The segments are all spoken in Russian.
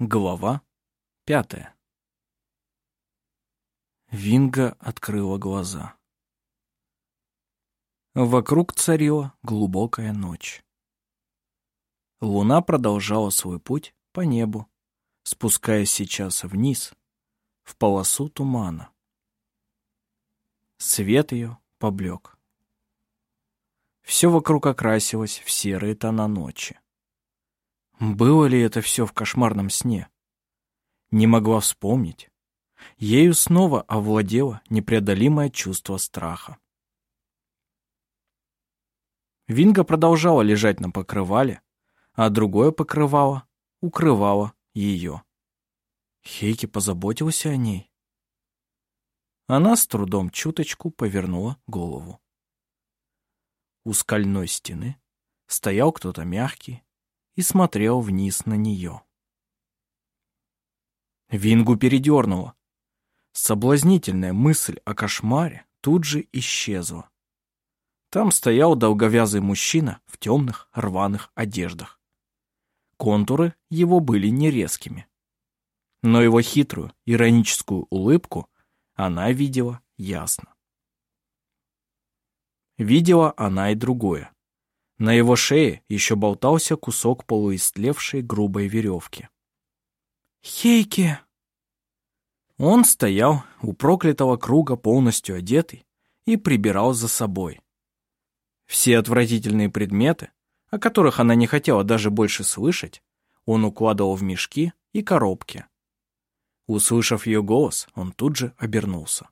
Глава пятая. Винга открыла глаза. Вокруг царила глубокая ночь. Луна продолжала свой путь по небу, спускаясь сейчас вниз, в полосу тумана. Свет ее поблек. Все вокруг окрасилось в серые тона ночи. Было ли это все в кошмарном сне? Не могла вспомнить. Ею снова овладело непреодолимое чувство страха. Винга продолжала лежать на покрывале, а другое покрывало укрывало ее. Хейки позаботился о ней. Она с трудом чуточку повернула голову. У скальной стены стоял кто-то мягкий, и смотрел вниз на нее. Вингу передернуло. Соблазнительная мысль о кошмаре тут же исчезла. Там стоял долговязый мужчина в темных рваных одеждах. Контуры его были нерезкими. Но его хитрую, ироническую улыбку она видела ясно. Видела она и другое. На его шее еще болтался кусок полуистлевшей грубой веревки. «Хейки!» Он стоял у проклятого круга полностью одетый и прибирал за собой. Все отвратительные предметы, о которых она не хотела даже больше слышать, он укладывал в мешки и коробки. Услышав ее голос, он тут же обернулся.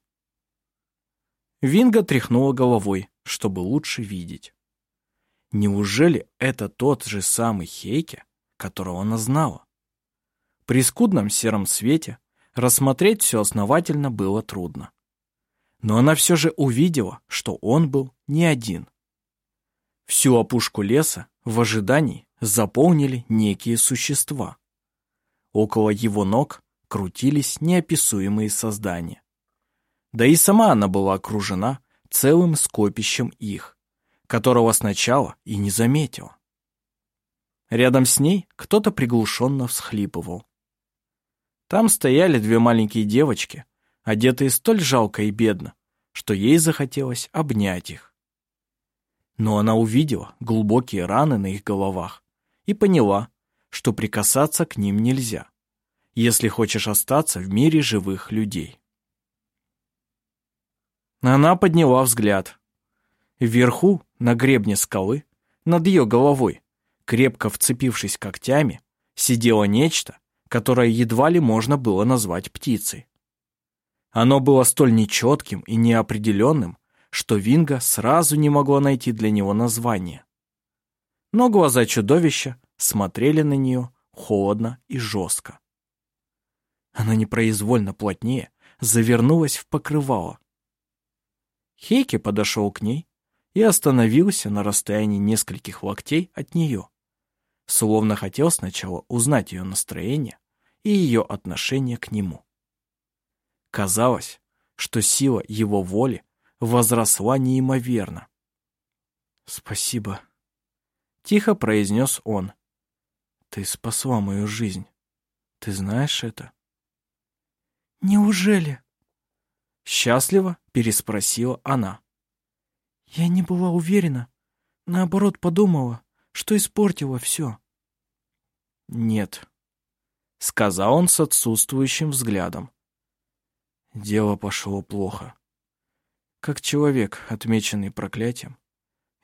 Винга тряхнула головой, чтобы лучше видеть. Неужели это тот же самый Хейке, которого она знала? При скудном сером свете рассмотреть все основательно было трудно. Но она все же увидела, что он был не один. Всю опушку леса в ожидании заполнили некие существа. Около его ног крутились неописуемые создания. Да и сама она была окружена целым скопищем их которого сначала и не заметила. Рядом с ней кто-то приглушенно всхлипывал. Там стояли две маленькие девочки, одетые столь жалко и бедно, что ей захотелось обнять их. Но она увидела глубокие раны на их головах и поняла, что прикасаться к ним нельзя, если хочешь остаться в мире живых людей. Она подняла взгляд. Вверху на гребне скалы, над ее головой, крепко вцепившись когтями, сидело нечто, которое едва ли можно было назвать птицей. Оно было столь нечетким и неопределенным, что Винга сразу не могла найти для него название. Но глаза чудовища смотрели на нее холодно и жестко. Она непроизвольно плотнее завернулась в покрывало. Хейки подошел к ней и остановился на расстоянии нескольких локтей от нее, словно хотел сначала узнать ее настроение и ее отношение к нему. Казалось, что сила его воли возросла неимоверно. «Спасибо», — тихо произнес он. «Ты спасла мою жизнь. Ты знаешь это?» «Неужели?» Счастливо переспросила она. Я не была уверена. Наоборот, подумала, что испортила все. Нет, сказал он с отсутствующим взглядом. Дело пошло плохо. Как человек, отмеченный проклятием,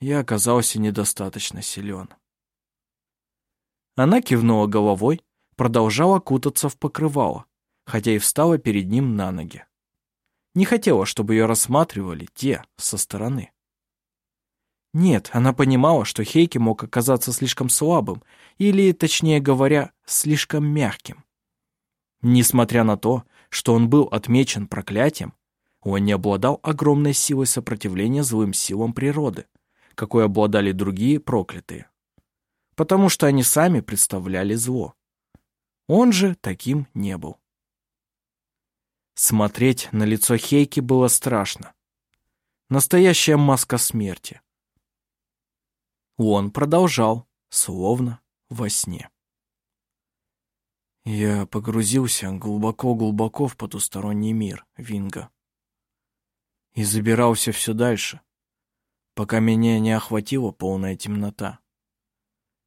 я оказался недостаточно силен. Она кивнула головой, продолжала кутаться в покрывало, хотя и встала перед ним на ноги. Не хотела, чтобы ее рассматривали те со стороны. Нет, она понимала, что Хейки мог оказаться слишком слабым, или, точнее говоря, слишком мягким. Несмотря на то, что он был отмечен проклятием, он не обладал огромной силой сопротивления злым силам природы, какой обладали другие проклятые. Потому что они сами представляли зло. Он же таким не был. Смотреть на лицо Хейки было страшно. Настоящая маска смерти. Он продолжал, словно во сне. Я погрузился глубоко-глубоко в потусторонний мир, Винга. И забирался все дальше, пока меня не охватила полная темнота.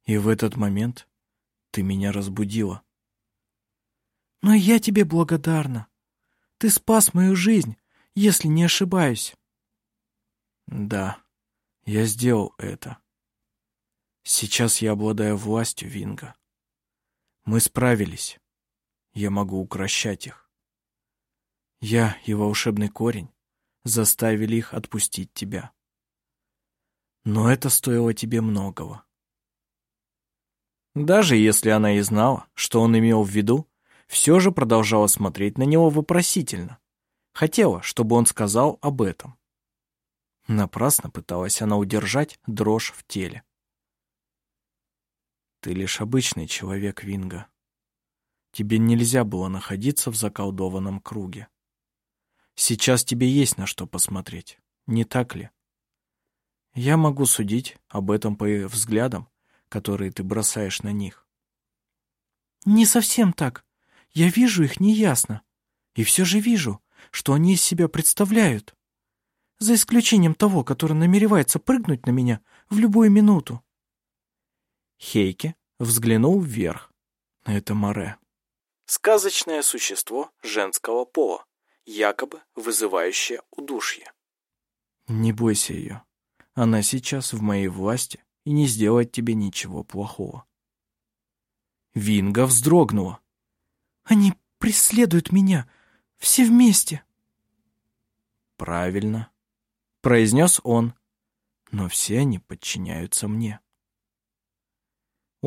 И в этот момент ты меня разбудила. Но я тебе благодарна. Ты спас мою жизнь, если не ошибаюсь. Да, я сделал это. Сейчас я обладаю властью, Винга. Мы справились. Я могу укращать их. Я и волшебный корень заставили их отпустить тебя. Но это стоило тебе многого. Даже если она и знала, что он имел в виду, все же продолжала смотреть на него вопросительно. Хотела, чтобы он сказал об этом. Напрасно пыталась она удержать дрожь в теле. Ты лишь обычный человек, Винга. Тебе нельзя было находиться в заколдованном круге. Сейчас тебе есть на что посмотреть, не так ли? Я могу судить об этом по взглядам, которые ты бросаешь на них. Не совсем так. Я вижу их неясно. И все же вижу, что они из себя представляют. За исключением того, который намеревается прыгнуть на меня в любую минуту. Хейке взглянул вверх. Это Море. Сказочное существо женского пола, якобы вызывающее удушье. Не бойся ее. Она сейчас в моей власти и не сделает тебе ничего плохого. Винга вздрогнула. Они преследуют меня. Все вместе. Правильно, произнес он. Но все они подчиняются мне.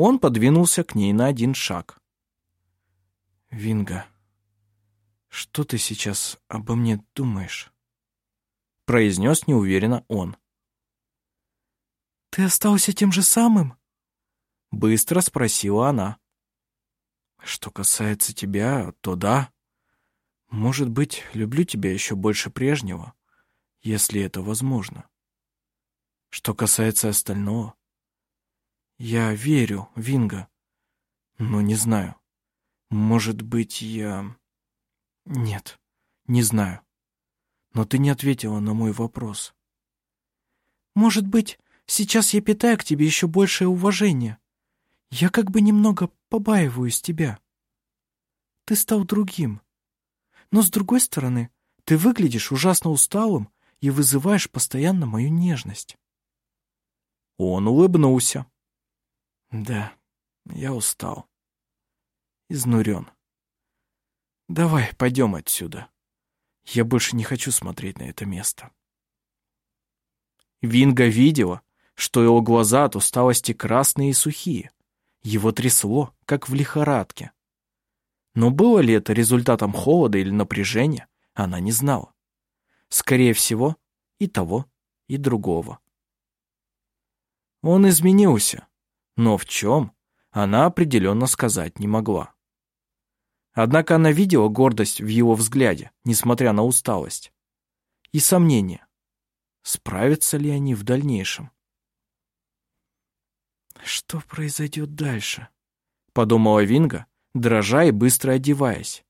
Он подвинулся к ней на один шаг. «Винга, что ты сейчас обо мне думаешь?» произнес неуверенно он. «Ты остался тем же самым?» Быстро спросила она. «Что касается тебя, то да. Может быть, люблю тебя еще больше прежнего, если это возможно. Что касается остального, я верю, Винга. Но не знаю. Может быть, я... Нет, не знаю. Но ты не ответила на мой вопрос. Может быть, сейчас я питаю к тебе еще большее уважение. Я как бы немного побаиваюсь тебя. Ты стал другим. Но с другой стороны, ты выглядишь ужасно усталым и вызываешь постоянно мою нежность. Он улыбнулся. Да, я устал. Изнурен. Давай, пойдем отсюда. Я больше не хочу смотреть на это место. Винга видела, что его глаза от усталости красные и сухие. Его трясло, как в лихорадке. Но было ли это результатом холода или напряжения, она не знала. Скорее всего, и того, и другого. Он изменился, но в чем, она определенно сказать не могла. Однако она видела гордость в его взгляде, несмотря на усталость. И сомнения. Справятся ли они в дальнейшем? «Что произойдет дальше?» — подумала Винга, дрожа и быстро одеваясь.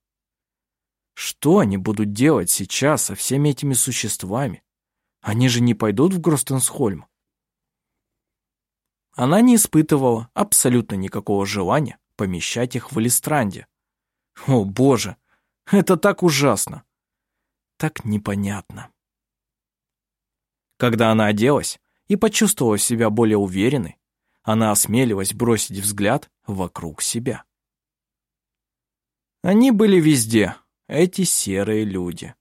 «Что они будут делать сейчас со всеми этими существами? Они же не пойдут в Гростенсхольм?» Она не испытывала абсолютно никакого желания помещать их в Элистранде. О, боже, это так ужасно, так непонятно. Когда она оделась и почувствовала себя более уверенной, она осмелилась бросить взгляд вокруг себя. Они были везде, эти серые люди.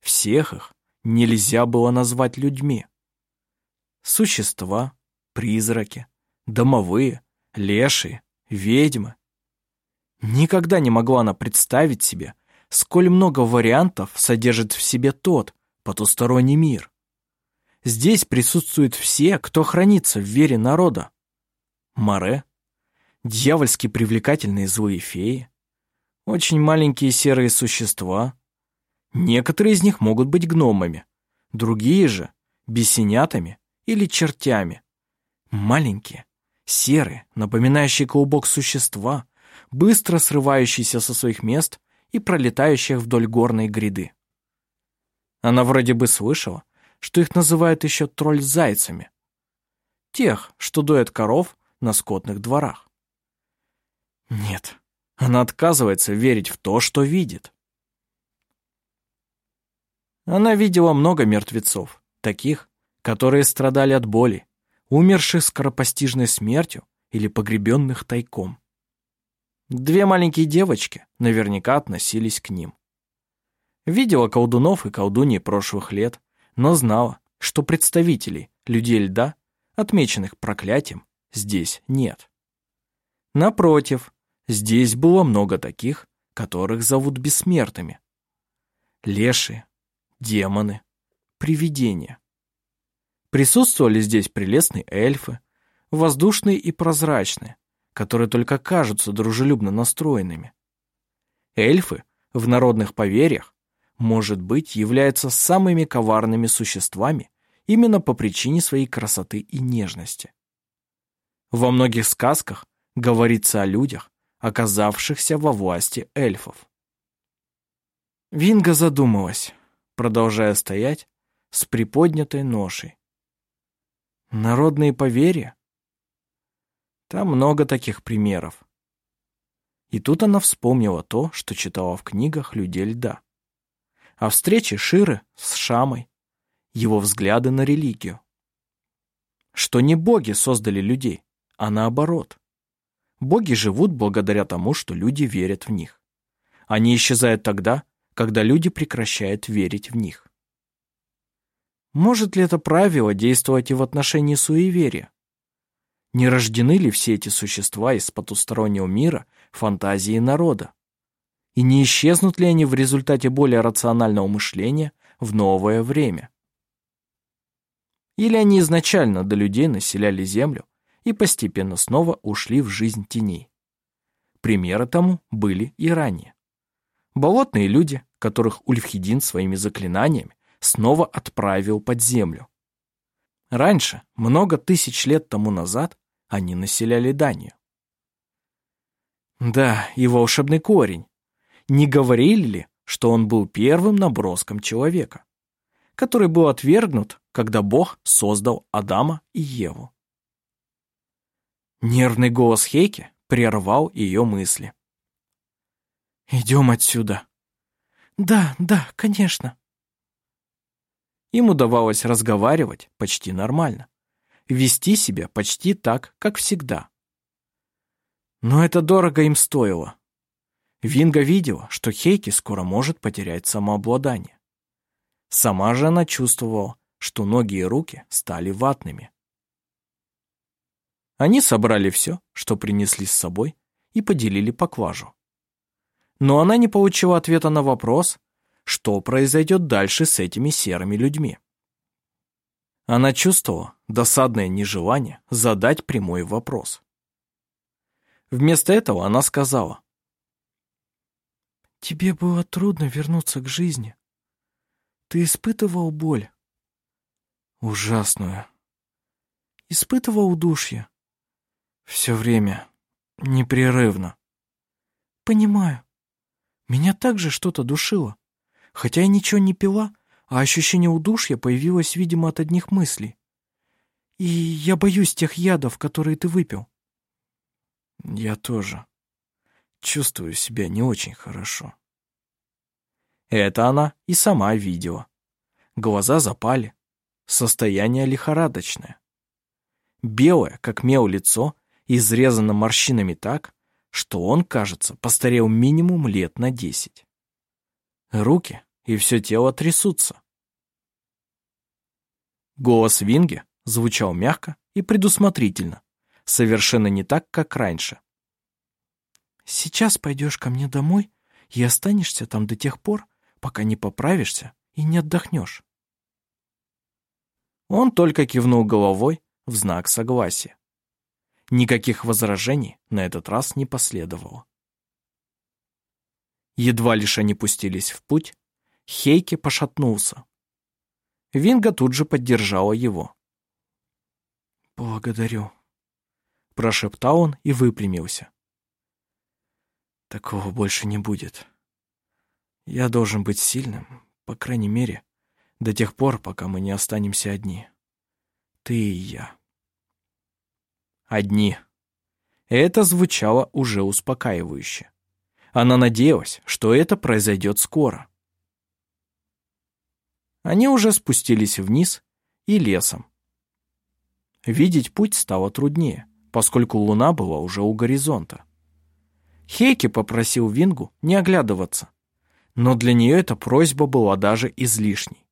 Всех их нельзя было назвать людьми. Существа, призраки, домовые, лешие, ведьмы. Никогда не могла она представить себе, сколь много вариантов содержит в себе тот потусторонний мир. Здесь присутствуют все, кто хранится в вере народа. Море, дьявольски привлекательные злые феи, очень маленькие серые существа. Некоторые из них могут быть гномами, другие же — бесенятами или чертями. Маленькие, серые, напоминающие клубок существа, быстро срывающиеся со своих мест и пролетающих вдоль горной гряды. Она вроде бы слышала, что их называют еще тролль-зайцами. Тех, что доят коров на скотных дворах. Нет, она отказывается верить в то, что видит. Она видела много мертвецов, таких, которые страдали от боли, умерших скоропостижной смертью или погребенных тайком. Две маленькие девочки наверняка относились к ним. Видела колдунов и колдуньи прошлых лет, но знала, что представителей людей льда, отмеченных проклятием, здесь нет. Напротив, здесь было много таких, которых зовут бессмертными. Лешие, демоны, привидения. Присутствовали здесь прелестные эльфы, воздушные и прозрачные, которые только кажутся дружелюбно настроенными. Эльфы в народных поверьях, может быть, являются самыми коварными существами именно по причине своей красоты и нежности. Во многих сказках говорится о людях, оказавшихся во власти эльфов. Винга задумалась, продолжая стоять с приподнятой ношей. Народные поверья? Там много таких примеров. И тут она вспомнила то, что читала в книгах людей льда. О встрече Ширы с Шамой, его взгляды на религию. Что не боги создали людей, а наоборот. Боги живут благодаря тому, что люди верят в них. Они исчезают тогда, когда люди прекращают верить в них. Может ли это правило действовать и в отношении суеверия? Не рождены ли все эти существа из потустороннего мира фантазии народа? И не исчезнут ли они в результате более рационального мышления в новое время? Или они изначально до людей населяли Землю и постепенно снова ушли в жизнь теней? Примеры тому были и ранее. Болотные люди, которых Ульфхедин своими заклинаниями снова отправил под землю. Раньше, много тысяч лет тому назад, они населяли Данию. Да, и волшебный корень. Не говорили ли, что он был первым наброском человека, который был отвергнут, когда Бог создал Адама и Еву? Нервный голос Хейки прервал ее мысли. «Идем отсюда». «Да, да, конечно». Им удавалось разговаривать почти нормально вести себя почти так, как всегда. Но это дорого им стоило. Винга видела, что Хейки скоро может потерять самообладание. Сама же она чувствовала, что ноги и руки стали ватными. Они собрали все, что принесли с собой, и поделили поклажу. Но она не получила ответа на вопрос, что произойдет дальше с этими серыми людьми. Она чувствовала досадное нежелание задать прямой вопрос. Вместо этого она сказала. «Тебе было трудно вернуться к жизни. Ты испытывал боль?» «Ужасную». «Испытывал удушье?» «Все время. Непрерывно». «Понимаю. Меня также что-то душило. Хотя я ничего не пила, а ощущение удушья появилось, видимо, от одних мыслей. И я боюсь тех ядов, которые ты выпил. Я тоже. Чувствую себя не очень хорошо. Это она и сама видела. Глаза запали. Состояние лихорадочное. Белое, как мел лицо, изрезано морщинами так, что он, кажется, постарел минимум лет на десять. Руки и все тело трясутся. Голос Винги звучал мягко и предусмотрительно, совершенно не так, как раньше. «Сейчас пойдешь ко мне домой и останешься там до тех пор, пока не поправишься и не отдохнешь». Он только кивнул головой в знак согласия. Никаких возражений на этот раз не последовало. Едва лишь они пустились в путь, Хейке пошатнулся. Винга тут же поддержала его. «Благодарю», — прошептал он и выпрямился. Такого больше не будет. Я должен быть сильным, по крайней мере, до тех пор, пока мы не останемся одни. Ты и я. Одни. Это звучало уже успокаивающе. Она надеялась, что это произойдет скоро. Они уже спустились вниз и лесом. Видеть путь стало труднее, поскольку луна была уже у горизонта. Хейки попросил Вингу не оглядываться, но для нее эта просьба была даже излишней.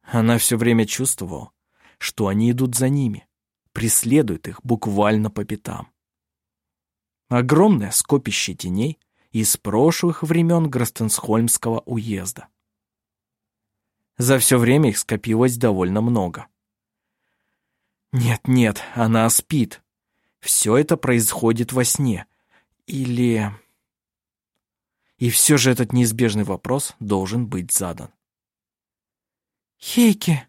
Она все время чувствовала, что они идут за ними, преследуют их буквально по пятам. Огромное скопище теней из прошлых времен Гростенсхольмского уезда. За все время их скопилось довольно много. Нет, нет, она спит. Все это происходит во сне. Или... И все же этот неизбежный вопрос должен быть задан. «Хейки,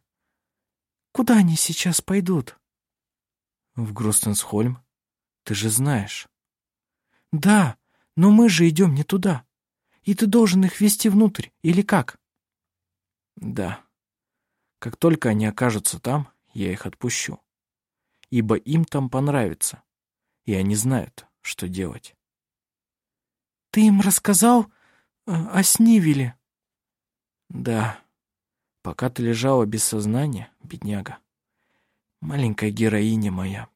куда они сейчас пойдут?» «В Гростенсхольм. Ты же знаешь». «Да, но мы же идем не туда. И ты должен их вести внутрь, или как?» «Да. Как только они окажутся там, я их отпущу. Ибо им там понравится, и они знают, что делать». «Ты им рассказал э, о Снивеле?» «Да. Пока ты лежала без сознания, бедняга. Маленькая героиня моя».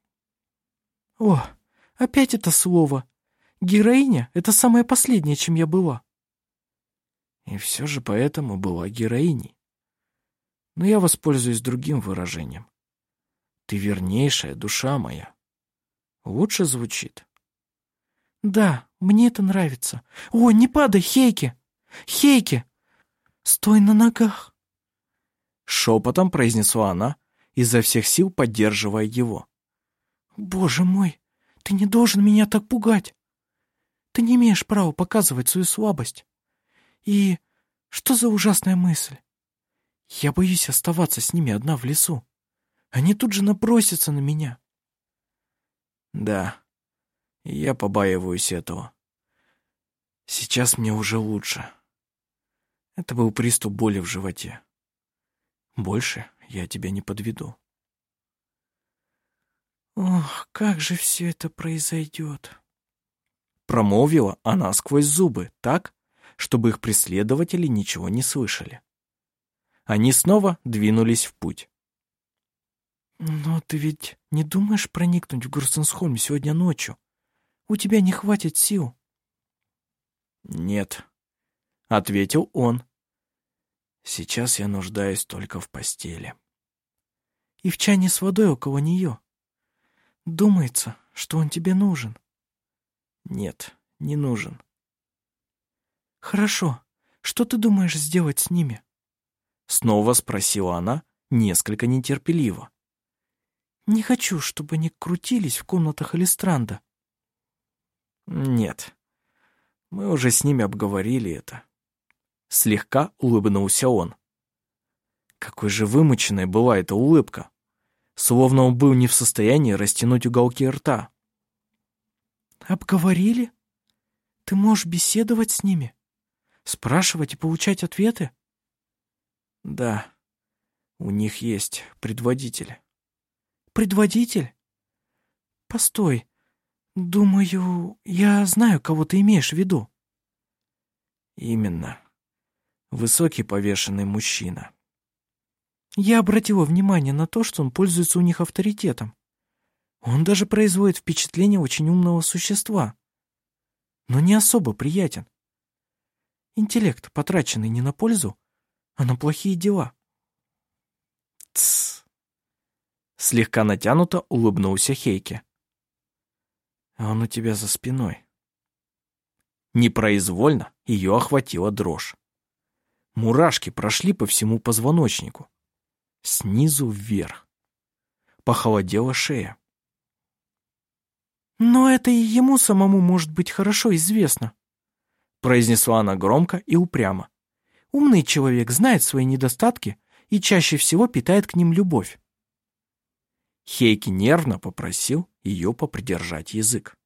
«О, опять это слово. Героиня — это самое последнее, чем я была». И все же поэтому была героиней. Но я воспользуюсь другим выражением. Ты вернейшая душа моя. Лучше звучит. Да, мне это нравится. О, не падай, Хейки! Хейки! Стой на ногах! Шепотом произнесла она, изо всех сил поддерживая его. Боже мой, ты не должен меня так пугать. Ты не имеешь права показывать свою слабость. И что за ужасная мысль? Я боюсь оставаться с ними одна в лесу. Они тут же набросятся на меня. Да, я побаиваюсь этого. Сейчас мне уже лучше. Это был приступ боли в животе. Больше я тебя не подведу. Ох, как же все это произойдет. Промолвила она сквозь зубы так, чтобы их преследователи ничего не слышали. Они снова двинулись в путь. «Но ты ведь не думаешь проникнуть в Гурсенсхольм сегодня ночью? У тебя не хватит сил». «Нет», — ответил он. «Сейчас я нуждаюсь только в постели». «И в чане с водой около нее. Думается, что он тебе нужен». «Нет, не нужен». «Хорошо. Что ты думаешь сделать с ними?» Снова спросила она, несколько нетерпеливо. «Не хочу, чтобы они крутились в комнатах Элистранда». «Нет, мы уже с ними обговорили это». Слегка улыбнулся он. Какой же вымученной была эта улыбка. Словно он был не в состоянии растянуть уголки рта. «Обговорили? Ты можешь беседовать с ними?» Спрашивать и получать ответы? Да, у них есть предводитель. Предводитель? Постой. Думаю, я знаю, кого ты имеешь в виду. Именно. Высокий повешенный мужчина. Я обратила внимание на то, что он пользуется у них авторитетом. Он даже производит впечатление очень умного существа, но не особо приятен. Интеллект, потраченный не на пользу, а на плохие дела. Тсс. Слегка натянуто улыбнулся Хейке. А он у тебя за спиной. Непроизвольно ее охватила дрожь. Мурашки прошли по всему позвоночнику. Снизу вверх. Похолодела шея. Но это и ему самому может быть хорошо известно произнесла она громко и упрямо. Умный человек знает свои недостатки и чаще всего питает к ним любовь. Хейки нервно попросил ее попридержать язык.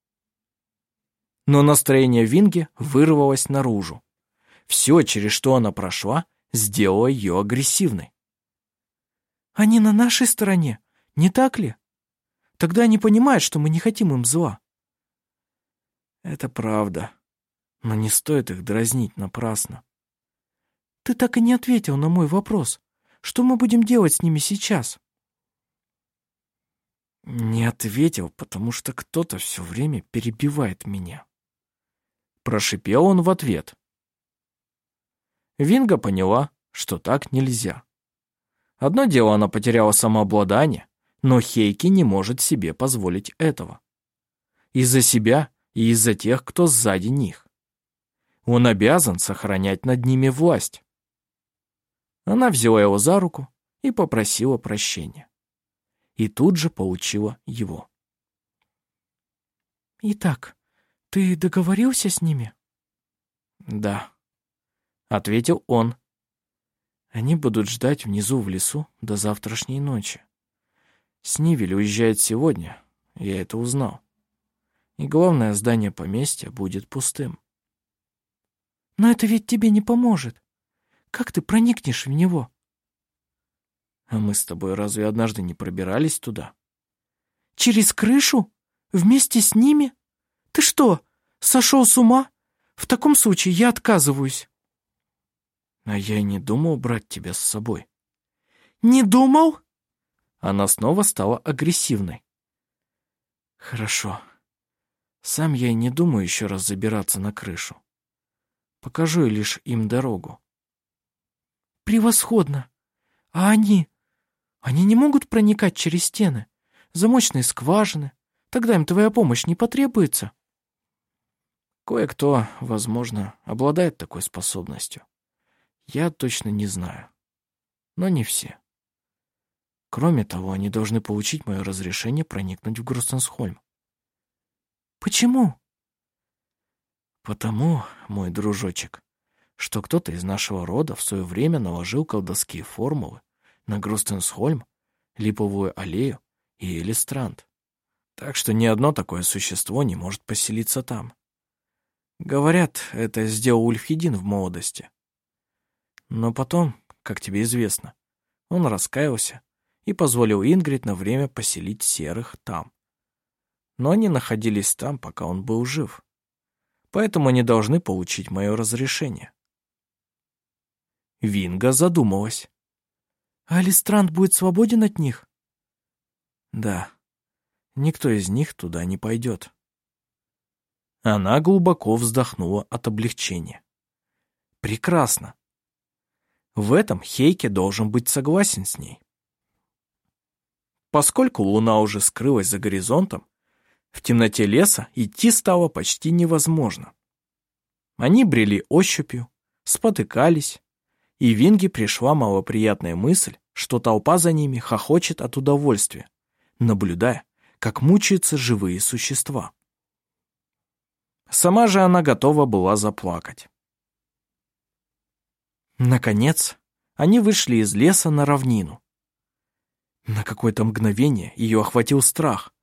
Но настроение Винги вырвалось наружу. Все, через что она прошла, сделало ее агрессивной. «Они на нашей стороне, не так ли? Тогда они понимают, что мы не хотим им зла». «Это правда, но не стоит их дразнить напрасно». «Ты так и не ответил на мой вопрос. Что мы будем делать с ними сейчас?» Не ответил, потому что кто-то все время перебивает меня. Прошипел он в ответ. Винга поняла, что так нельзя. Одно дело, она потеряла самообладание, но Хейки не может себе позволить этого. Из-за себя и из-за тех, кто сзади них. Он обязан сохранять над ними власть. Она взяла его за руку и попросила прощения. И тут же получила его. «Итак, ты договорился с ними?» «Да», — ответил он. «Они будут ждать внизу в лесу до завтрашней ночи. Снивель уезжает сегодня, я это узнал. И главное здание поместья будет пустым». «Но это ведь тебе не поможет. Как ты проникнешь в него?» «А мы с тобой разве однажды не пробирались туда?» «Через крышу? Вместе с ними?» Ты что, сошел с ума? В таком случае я отказываюсь. А я и не думал брать тебя с собой. Не думал? Она снова стала агрессивной. Хорошо. Сам я и не думаю еще раз забираться на крышу. Покажу лишь им дорогу. Превосходно. А они? Они не могут проникать через стены? Замочные скважины? Тогда им твоя помощь не потребуется. Кое-кто, возможно, обладает такой способностью. Я точно не знаю. Но не все. Кроме того, они должны получить мое разрешение проникнуть в Грустенсхольм. Почему? Потому, мой дружочек, что кто-то из нашего рода в свое время наложил колдовские формулы на Грустенсхольм, Липовую аллею и Элистранд. Так что ни одно такое существо не может поселиться там. Говорят, это сделал Ульфхедин в молодости. Но потом, как тебе известно, он раскаялся и позволил Ингрид на время поселить серых там. Но они находились там, пока он был жив. Поэтому они должны получить мое разрешение. Винга задумалась. «Алистранд будет свободен от них?» «Да. Никто из них туда не пойдет». Она глубоко вздохнула от облегчения. Прекрасно. В этом Хейке должен быть согласен с ней. Поскольку луна уже скрылась за горизонтом, в темноте леса идти стало почти невозможно. Они брели ощупью, спотыкались, и Винге пришла малоприятная мысль, что толпа за ними хохочет от удовольствия, наблюдая, как мучаются живые существа. Сама же она готова была заплакать. Наконец, они вышли из леса на равнину. На какое-то мгновение ее охватил страх.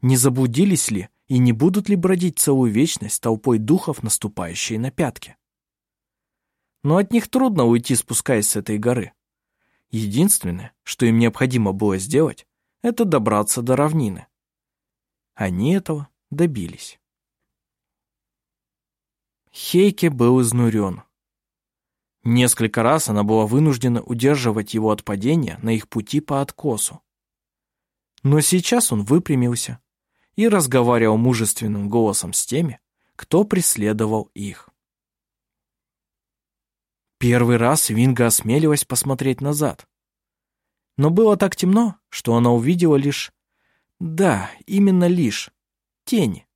Не заблудились ли и не будут ли бродить целую вечность толпой духов, наступающие на пятки? Но от них трудно уйти, спускаясь с этой горы. Единственное, что им необходимо было сделать, это добраться до равнины. Они этого добились. Хейке был изнурен. Несколько раз она была вынуждена удерживать его от падения на их пути по откосу. Но сейчас он выпрямился и разговаривал мужественным голосом с теми, кто преследовал их. Первый раз Винга осмелилась посмотреть назад. Но было так темно, что она увидела лишь... Да, именно лишь... Тени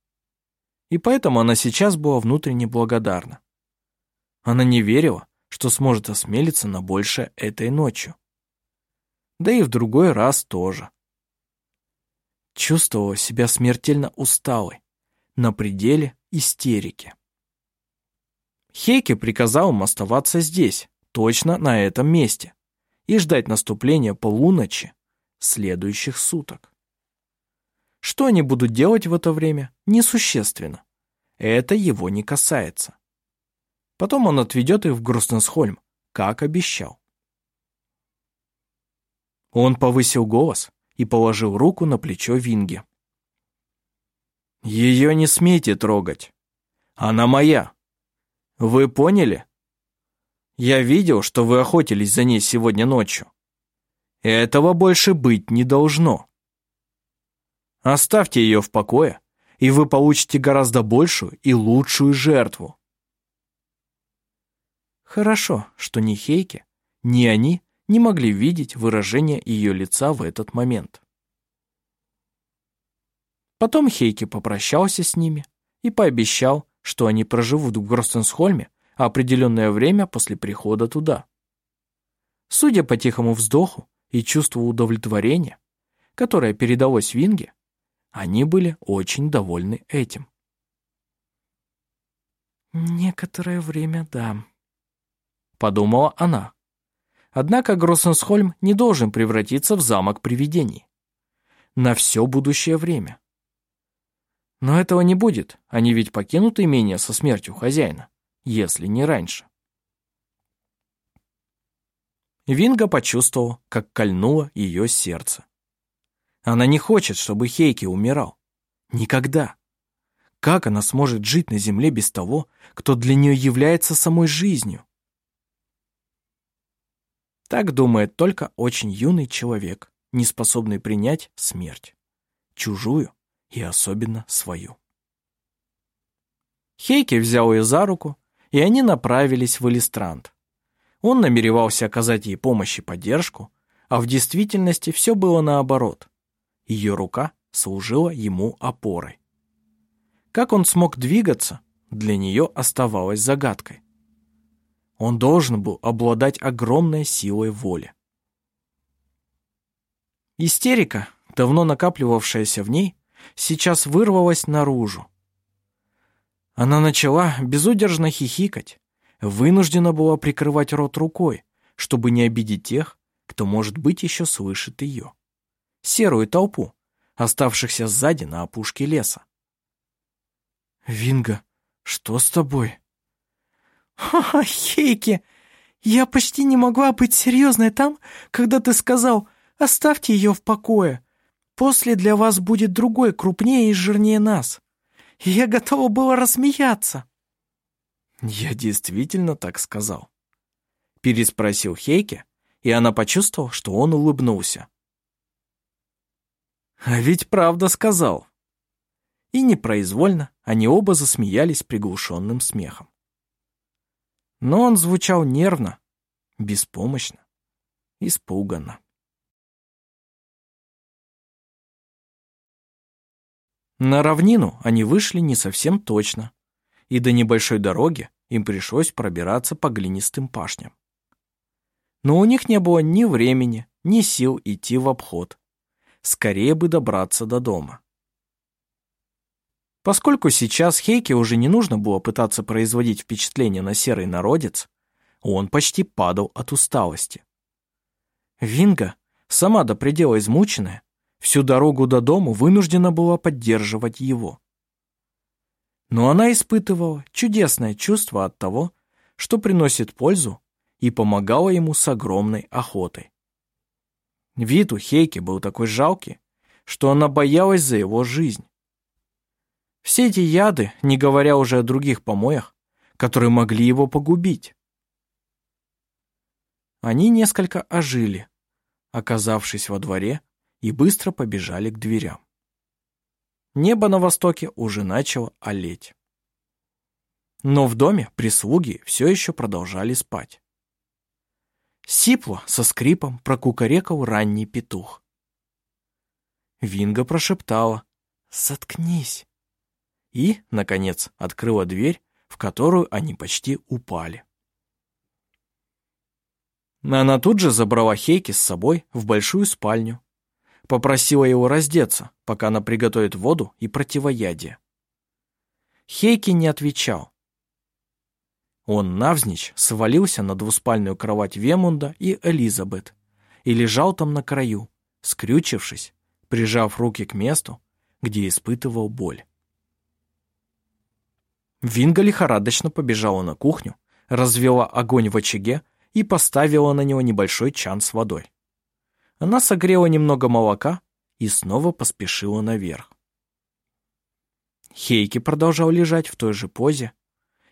и поэтому она сейчас была внутренне благодарна. Она не верила, что сможет осмелиться на большее этой ночью. Да и в другой раз тоже. Чувствовала себя смертельно усталой, на пределе истерики. Хейке приказал им оставаться здесь, точно на этом месте, и ждать наступления полуночи следующих суток. Что они будут делать в это время, несущественно. это его не касается. Потом он отведет их в Грустенсхольм, как обещал. Он повысил голос и положил руку на плечо Винге. «Ее не смейте трогать. Она моя. Вы поняли? Я видел, что вы охотились за ней сегодня ночью. Этого больше быть не должно. Оставьте ее в покое, и вы получите гораздо большую и лучшую жертву. Хорошо, что ни Хейке, ни они не могли видеть выражение ее лица в этот момент. Потом Хейке попрощался с ними и пообещал, что они проживут в Гростенсхольме определенное время после прихода туда. Судя по тихому вздоху и чувству удовлетворения, которое передалось Винге, они были очень довольны этим. «Некоторое время, да», — подумала она. Однако Гроссенсхольм не должен превратиться в замок привидений. На все будущее время. Но этого не будет, они ведь покинут имение со смертью хозяина, если не раньше. Винга почувствовал, как кольнуло ее сердце. Она не хочет, чтобы Хейки умирал. Никогда. Как она сможет жить на земле без того, кто для нее является самой жизнью? Так думает только очень юный человек, не способный принять смерть. Чужую и особенно свою. Хейки взял ее за руку, и они направились в Элистрант. Он намеревался оказать ей помощь и поддержку, а в действительности все было наоборот. Ее рука служила ему опорой. Как он смог двигаться, для нее оставалось загадкой. Он должен был обладать огромной силой воли. Истерика, давно накапливавшаяся в ней, сейчас вырвалась наружу. Она начала безудержно хихикать, вынуждена была прикрывать рот рукой, чтобы не обидеть тех, кто, может быть, еще слышит ее серую толпу, оставшихся сзади на опушке леса. «Винга, что с тобой?» «Ха-ха, Хейки, я почти не могла быть серьезной там, когда ты сказал, оставьте ее в покое. После для вас будет другой, крупнее и жирнее нас. Я готова была рассмеяться». «Я действительно так сказал?» Переспросил Хейке, и она почувствовала, что он улыбнулся. А ведь правда сказал. И непроизвольно они оба засмеялись приглушенным смехом. Но он звучал нервно, беспомощно, испуганно. На равнину они вышли не совсем точно, и до небольшой дороги им пришлось пробираться по глинистым пашням. Но у них не было ни времени, ни сил идти в обход, скорее бы добраться до дома. Поскольку сейчас Хейке уже не нужно было пытаться производить впечатление на серый народец, он почти падал от усталости. Винга, сама до предела измученная, всю дорогу до дому вынуждена была поддерживать его. Но она испытывала чудесное чувство от того, что приносит пользу, и помогала ему с огромной охотой. Вид у Хейки был такой жалкий, что она боялась за его жизнь. Все эти яды, не говоря уже о других помоях, которые могли его погубить. Они несколько ожили, оказавшись во дворе, и быстро побежали к дверям. Небо на востоке уже начало олеть. Но в доме прислуги все еще продолжали спать. Сипло со скрипом прокукарекал ранний петух. Винга прошептала «Заткнись!» И, наконец, открыла дверь, в которую они почти упали. Она тут же забрала Хейки с собой в большую спальню, попросила его раздеться, пока она приготовит воду и противоядие. Хейки не отвечал, он навзничь свалился на двуспальную кровать Вемунда и Элизабет и лежал там на краю, скрючившись, прижав руки к месту, где испытывал боль. Винга лихорадочно побежала на кухню, развела огонь в очаге и поставила на него небольшой чан с водой. Она согрела немного молока и снова поспешила наверх. Хейки продолжал лежать в той же позе,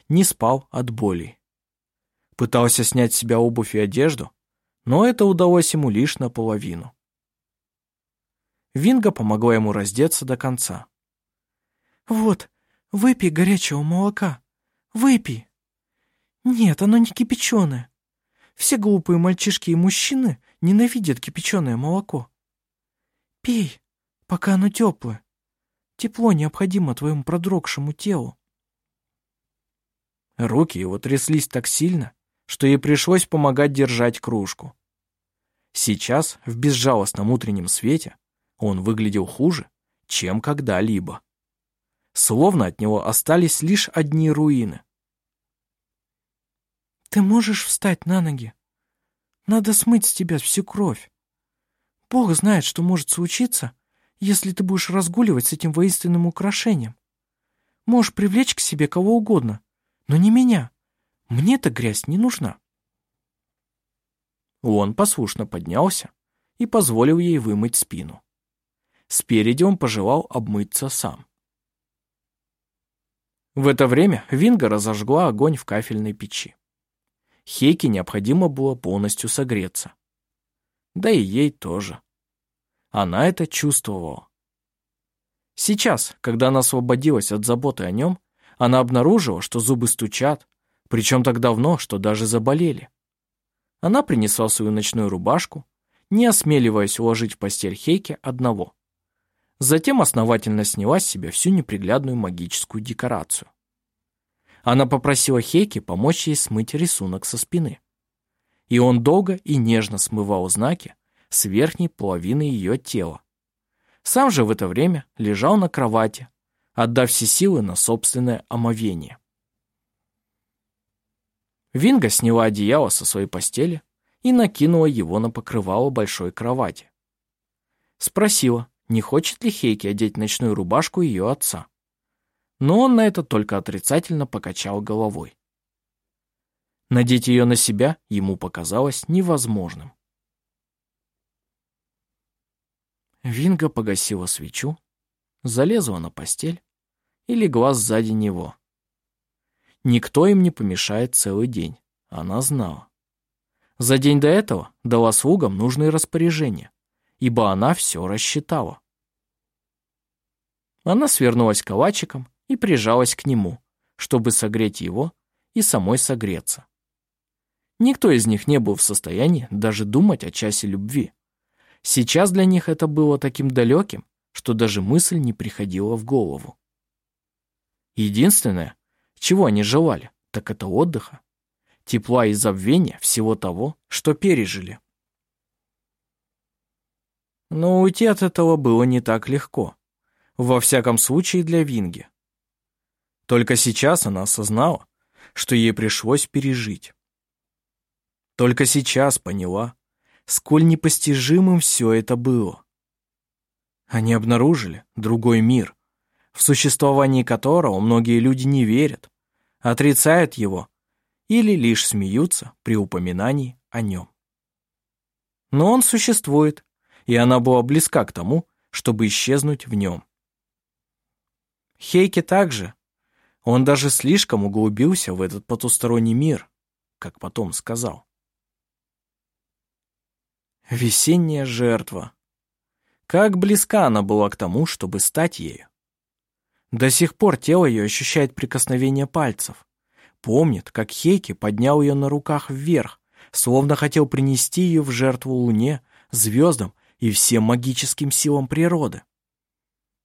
не спал от боли. Пытался снять с себя обувь и одежду, но это удалось ему лишь наполовину. Винга помогла ему раздеться до конца. «Вот, выпей горячего молока. Выпей. Нет, оно не кипяченое. Все глупые мальчишки и мужчины ненавидят кипяченое молоко. Пей, пока оно теплое. Тепло необходимо твоему продрогшему телу. Руки его тряслись так сильно, что ей пришлось помогать держать кружку. Сейчас, в безжалостном утреннем свете, он выглядел хуже, чем когда-либо. Словно от него остались лишь одни руины. «Ты можешь встать на ноги? Надо смыть с тебя всю кровь. Бог знает, что может случиться, если ты будешь разгуливать с этим воинственным украшением. Можешь привлечь к себе кого угодно, но не меня. Мне эта грязь не нужна». Он послушно поднялся и позволил ей вымыть спину. Спереди он пожелал обмыться сам. В это время Винга разожгла огонь в кафельной печи. Хейке необходимо было полностью согреться. Да и ей тоже. Она это чувствовала. Сейчас, когда она освободилась от заботы о нем, она обнаружила, что зубы стучат, причем так давно, что даже заболели. Она принесла свою ночную рубашку, не осмеливаясь уложить в постель Хейке одного. Затем основательно сняла с себя всю неприглядную магическую декорацию. Она попросила Хейки помочь ей смыть рисунок со спины. И он долго и нежно смывал знаки с верхней половины ее тела. Сам же в это время лежал на кровати, отдав все силы на собственное омовение. Винга сняла одеяло со своей постели и накинула его на покрывало большой кровати. Спросила, не хочет ли Хейки одеть ночную рубашку ее отца. Но он на это только отрицательно покачал головой. Надеть ее на себя ему показалось невозможным. Винга погасила свечу, залезла на постель и легла сзади него. Никто им не помешает целый день, она знала. За день до этого дала слугам нужные распоряжения, ибо она все рассчитала. Она свернулась калачиком и прижалась к нему, чтобы согреть его и самой согреться. Никто из них не был в состоянии даже думать о часе любви. Сейчас для них это было таким далеким, что даже мысль не приходила в голову. Единственное, чего они желали, так это отдыха, тепла и забвения всего того, что пережили. Но уйти от этого было не так легко. Во всяком случае для Винги. Только сейчас она осознала, что ей пришлось пережить. Только сейчас поняла, сколь непостижимым все это было. Они обнаружили другой мир, в существовании которого многие люди не верят, отрицают его или лишь смеются при упоминании о нем. Но он существует, и она была близка к тому, чтобы исчезнуть в нем. Хейке также. Он даже слишком углубился в этот потусторонний мир, как потом сказал. Весенняя жертва. Как близка она была к тому, чтобы стать ею. До сих пор тело ее ощущает прикосновение пальцев. Помнит, как Хейки поднял ее на руках вверх, словно хотел принести ее в жертву луне, звездам и всем магическим силам природы.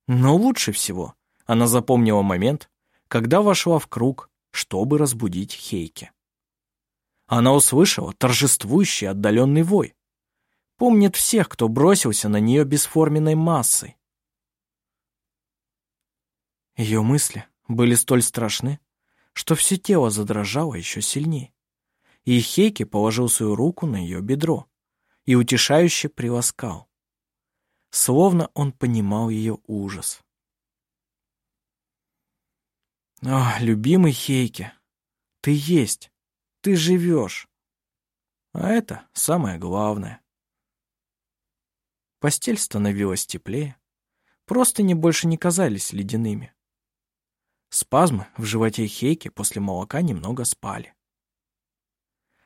Но лучше всего она запомнила момент, когда вошла в круг, чтобы разбудить Хейки. Она услышала торжествующий отдаленный вой. Помнит всех, кто бросился на нее бесформенной массой. Ее мысли были столь страшны, что все тело задрожало еще сильнее. И Хейки положил свою руку на ее бедро и утешающе приласкал, словно он понимал ее ужас. О, любимый Хейке, ты есть, ты живешь. А это самое главное. Постель становилась теплее, просто не больше не казались ледяными. Спазмы в животе Хейки после молока немного спали.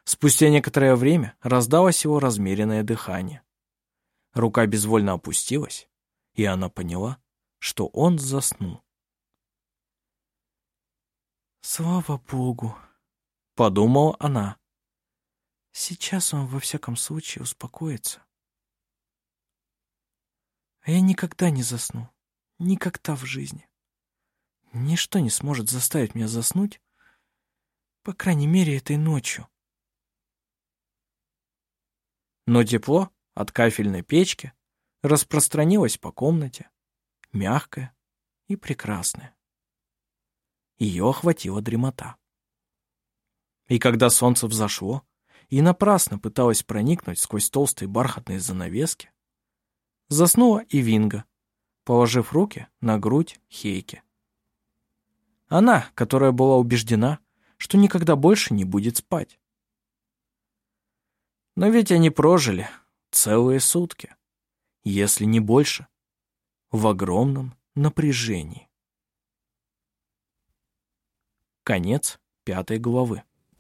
Спустя некоторое время раздалось его размеренное дыхание. Рука безвольно опустилась, и она поняла, что он заснул. «Слава Богу!» — подумала она. «Сейчас он во всяком случае успокоится. А я никогда не засну. Никогда в жизни. Ничто не сможет заставить меня заснуть, по крайней мере, этой ночью. Но тепло от кафельной печки распространилось по комнате, мягкое и прекрасное. Ее охватила дремота. И когда солнце взошло и напрасно пыталось проникнуть сквозь толстые бархатные занавески, заснула и Винга, положив руки на грудь Хейки. Она, которая была убеждена, что никогда больше не будет спать. Но ведь они прожили целые сутки, если не больше, в огромном напряжении. Конец пятой главы.